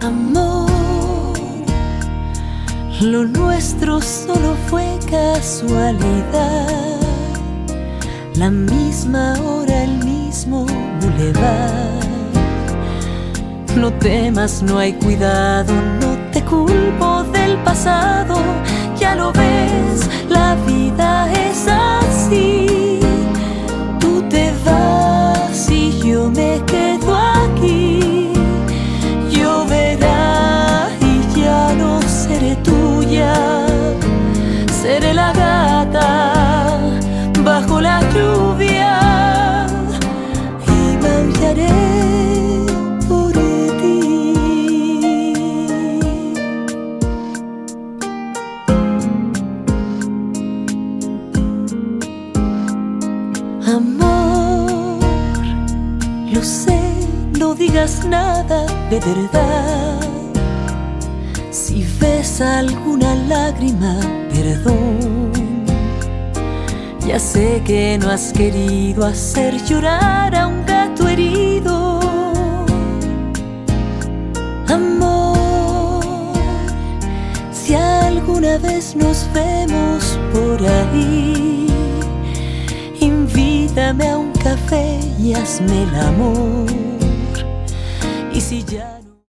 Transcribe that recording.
Amor, lo nuestro solo fue casualidad. La misma hora, el mismo bulevar. No temas, no hay cuidado, no Seré la gata bajo la lluvia y maullaré por ti. Amor, lo sé, no digas nada de verdad. Si alguna lágrima, perdón. Ya sé que no has querido hacer llorar a un gato herido. Amor, si alguna vez nos vemos por ahí, invítame a un café y hazme el amor. Y si ya